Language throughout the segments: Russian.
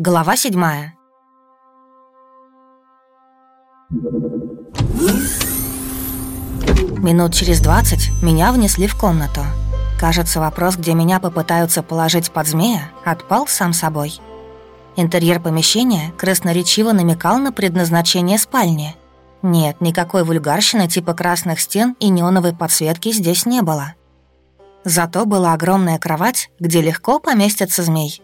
Глава седьмая. Минут через двадцать меня внесли в комнату. Кажется, вопрос, где меня попытаются положить под змея, отпал сам собой. Интерьер помещения красноречиво намекал на предназначение спальни. Нет, никакой вульгарщины типа красных стен и неоновой подсветки здесь не было. Зато была огромная кровать, где легко поместится змей.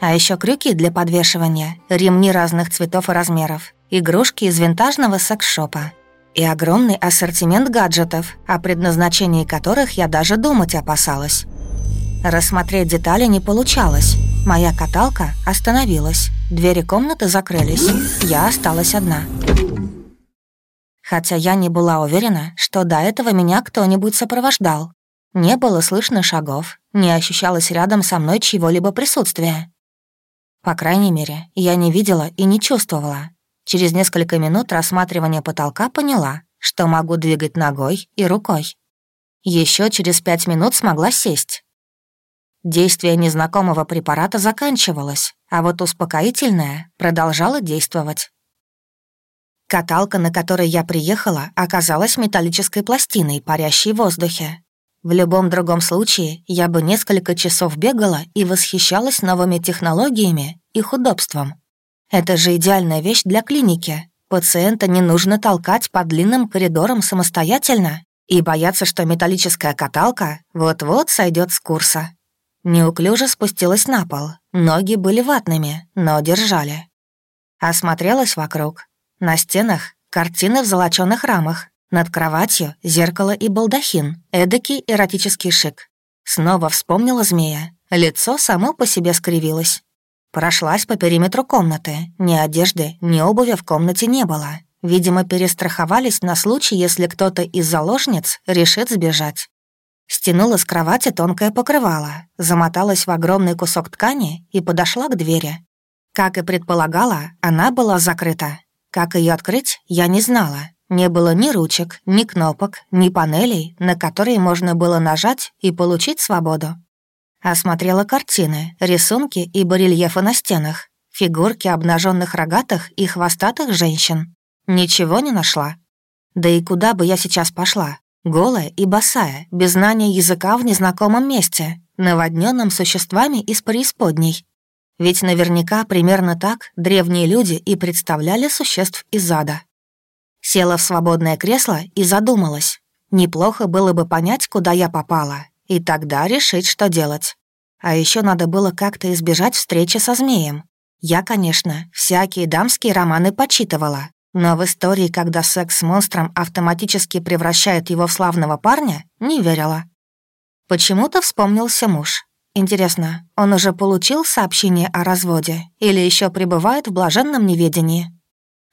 А еще крюки для подвешивания, ремни разных цветов и размеров, игрушки из винтажного секс-шопа и огромный ассортимент гаджетов, о предназначении которых я даже думать опасалась. Рассмотреть детали не получалось. Моя каталка остановилась, двери комнаты закрылись, я осталась одна. Хотя я не была уверена, что до этого меня кто-нибудь сопровождал. Не было слышно шагов, не ощущалось рядом со мной чьего-либо присутствия. По крайней мере, я не видела и не чувствовала. Через несколько минут рассматривания потолка поняла, что могу двигать ногой и рукой. Еще через пять минут смогла сесть. Действие незнакомого препарата заканчивалось, а вот успокоительное продолжало действовать. Каталка, на которой я приехала, оказалась металлической пластиной, парящей в воздухе. В любом другом случае я бы несколько часов бегала и восхищалась новыми технологиями, их удобством. Это же идеальная вещь для клиники. Пациента не нужно толкать по длинным коридорам самостоятельно и бояться, что металлическая каталка вот-вот сойдет с курса. Неуклюже спустилась на пол. Ноги были ватными, но держали. Осмотрелась вокруг. На стенах картины в золочёных рамах, над кроватью зеркало и балдахин, эдакий эротический шик. Снова вспомнила змея. Лицо само по себе скривилось. Прошлась по периметру комнаты. Ни одежды, ни обуви в комнате не было. Видимо, перестраховались на случай, если кто-то из заложниц решит сбежать. Стянула с кровати тонкое покрывало, замоталась в огромный кусок ткани и подошла к двери. Как и предполагала, она была закрыта. Как ее открыть, я не знала. Не было ни ручек, ни кнопок, ни панелей, на которые можно было нажать и получить свободу. Осмотрела картины, рисунки и барельефы на стенах, фигурки обнаженных рогатых и хвостатых женщин. Ничего не нашла. Да и куда бы я сейчас пошла? Голая и босая, без знания языка в незнакомом месте, наводненном существами из преисподней. Ведь наверняка примерно так древние люди и представляли существ из ада. Села в свободное кресло и задумалась. Неплохо было бы понять, куда я попала, и тогда решить, что делать. А еще надо было как-то избежать встречи со змеем. Я, конечно, всякие дамские романы почитывала, но в истории, когда секс с монстром автоматически превращает его в славного парня, не верила. Почему-то вспомнился муж. Интересно, он уже получил сообщение о разводе или еще пребывает в блаженном неведении?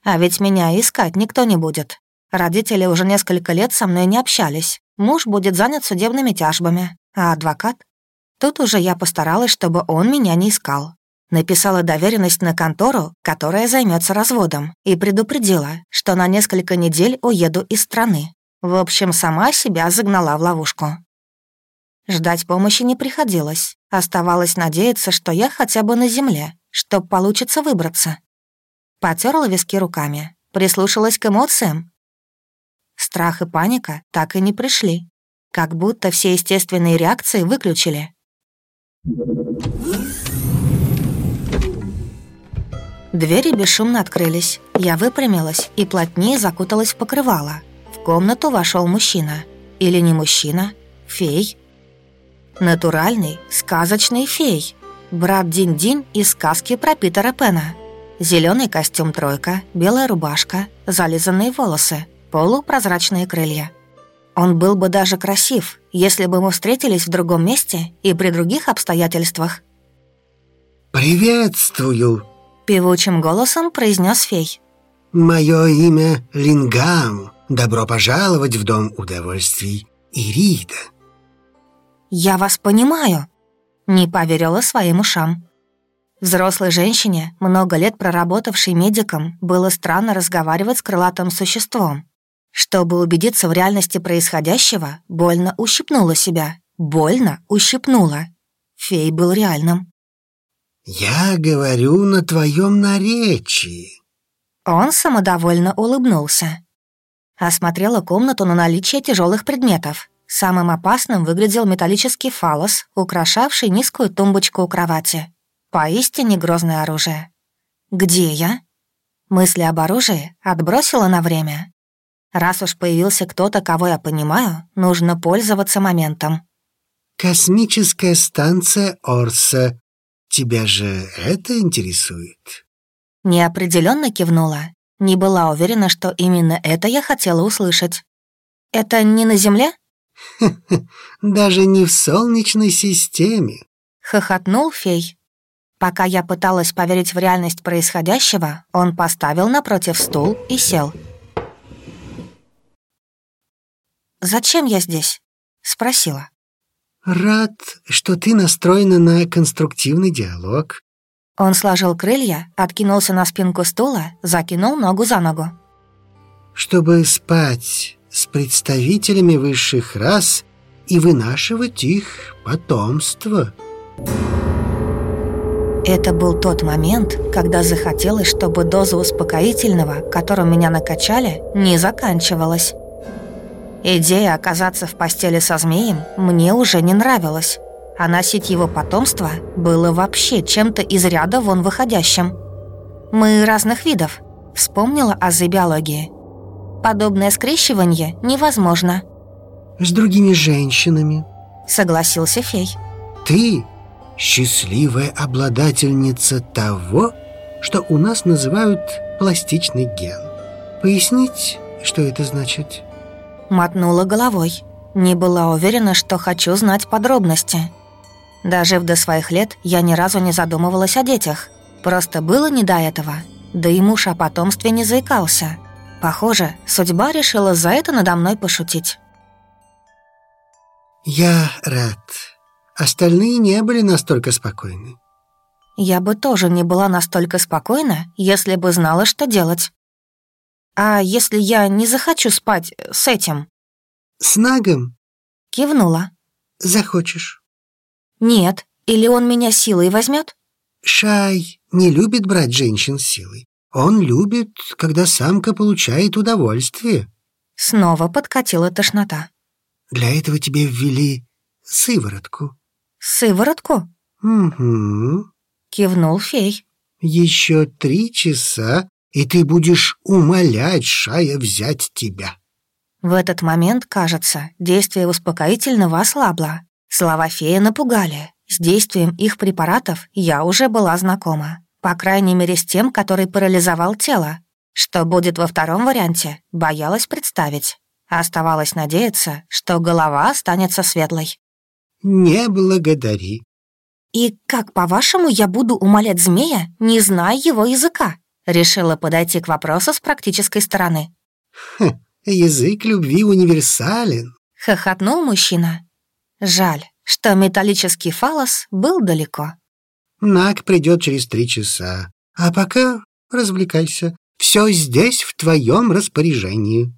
А ведь меня искать никто не будет. Родители уже несколько лет со мной не общались. Муж будет занят судебными тяжбами. А адвокат? Тут уже я постаралась, чтобы он меня не искал. Написала доверенность на контору, которая займется разводом, и предупредила, что на несколько недель уеду из страны. В общем, сама себя загнала в ловушку. Ждать помощи не приходилось. Оставалось надеяться, что я хотя бы на земле, чтоб получится выбраться. Потерла виски руками, прислушалась к эмоциям. Страх и паника так и не пришли. Как будто все естественные реакции выключили. Двери бесшумно открылись. Я выпрямилась и плотнее закуталась в покрывало. В комнату вошел мужчина. Или не мужчина, фей. Натуральный, сказочный фей. Брат Динь-Динь из сказки про Питера Пена. Зеленый костюм тройка, белая рубашка, зализанные волосы, полупрозрачные крылья. Он был бы даже красив, если бы мы встретились в другом месте и при других обстоятельствах. «Приветствую!» — певучим голосом произнес фей. «Мое имя Лингам. Добро пожаловать в Дом удовольствий Ирида». «Я вас понимаю», — не поверила своим ушам. Взрослой женщине, много лет проработавшей медиком, было странно разговаривать с крылатым существом. Чтобы убедиться в реальности происходящего, больно ущипнула себя. Больно ущипнула. Фей был реальным. Я говорю на твоем наречии. Он самодовольно улыбнулся. Осмотрела комнату на наличие тяжелых предметов. Самым опасным выглядел металлический фалос, украшавший низкую тумбочку у кровати. Поистине грозное оружие. «Где я?» Мысли об оружии отбросила на время. Раз уж появился кто-то, кого я понимаю, нужно пользоваться моментом. «Космическая станция Орса. Тебя же это интересует?» Неопределенно кивнула. Не была уверена, что именно это я хотела услышать. «Это не на Земле?» «Даже не в Солнечной системе», — хохотнул фей. Пока я пыталась поверить в реальность происходящего, он поставил напротив стул и сел. «Зачем я здесь?» — спросила. «Рад, что ты настроена на конструктивный диалог. Он сложил крылья, откинулся на спинку стула, закинул ногу за ногу. «Чтобы спать с представителями высших рас и вынашивать их потомство». Это был тот момент, когда захотелось, чтобы доза успокоительного, которым меня накачали, не заканчивалась. Идея оказаться в постели со змеем мне уже не нравилась а носить его потомство было вообще чем-то из ряда вон выходящим. Мы разных видов, вспомнила о биологии. Подобное скрещивание невозможно. «С другими женщинами», — согласился фей. «Ты счастливая обладательница того, что у нас называют пластичный ген. Пояснить, что это значит?» Мотнула головой. Не была уверена, что хочу знать подробности. Дожив до своих лет, я ни разу не задумывалась о детях. Просто было не до этого. Да и муж о потомстве не заикался. Похоже, судьба решила за это надо мной пошутить. «Я рад. Остальные не были настолько спокойны». «Я бы тоже не была настолько спокойна, если бы знала, что делать. А если я не захочу спать с этим?» «С Нагом?» Кивнула. «Захочешь». «Нет. Или он меня силой возьмет? «Шай не любит брать женщин силой. Он любит, когда самка получает удовольствие». Снова подкатила тошнота. «Для этого тебе ввели сыворотку». «Сыворотку?» «Угу», — кивнул фей. «Еще три часа, и ты будешь умолять Шая взять тебя». В этот момент, кажется, действие успокоительного ослабло. Слова феи напугали. С действием их препаратов я уже была знакома. По крайней мере, с тем, который парализовал тело. Что будет во втором варианте, боялась представить. Оставалось надеяться, что голова останется светлой. «Не благодари». «И как, по-вашему, я буду умолять змея, не зная его языка?» Решила подойти к вопросу с практической стороны. «Хм, язык любви универсален», — хохотнул мужчина. Жаль, что металлический фалос был далеко. Наг придет через три часа. А пока развлекайся. Все здесь в твоем распоряжении.